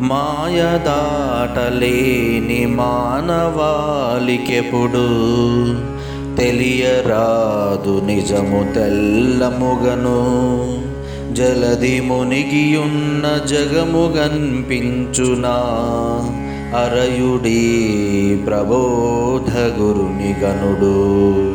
మాయదాటలేని మానవాళికెప్పుడు తెలియరాదు నిజము తెల్లముగను జలది మునిగియున్న జగము గన్పించునా అరయుడి ప్రబోధ గురుని గనుడు.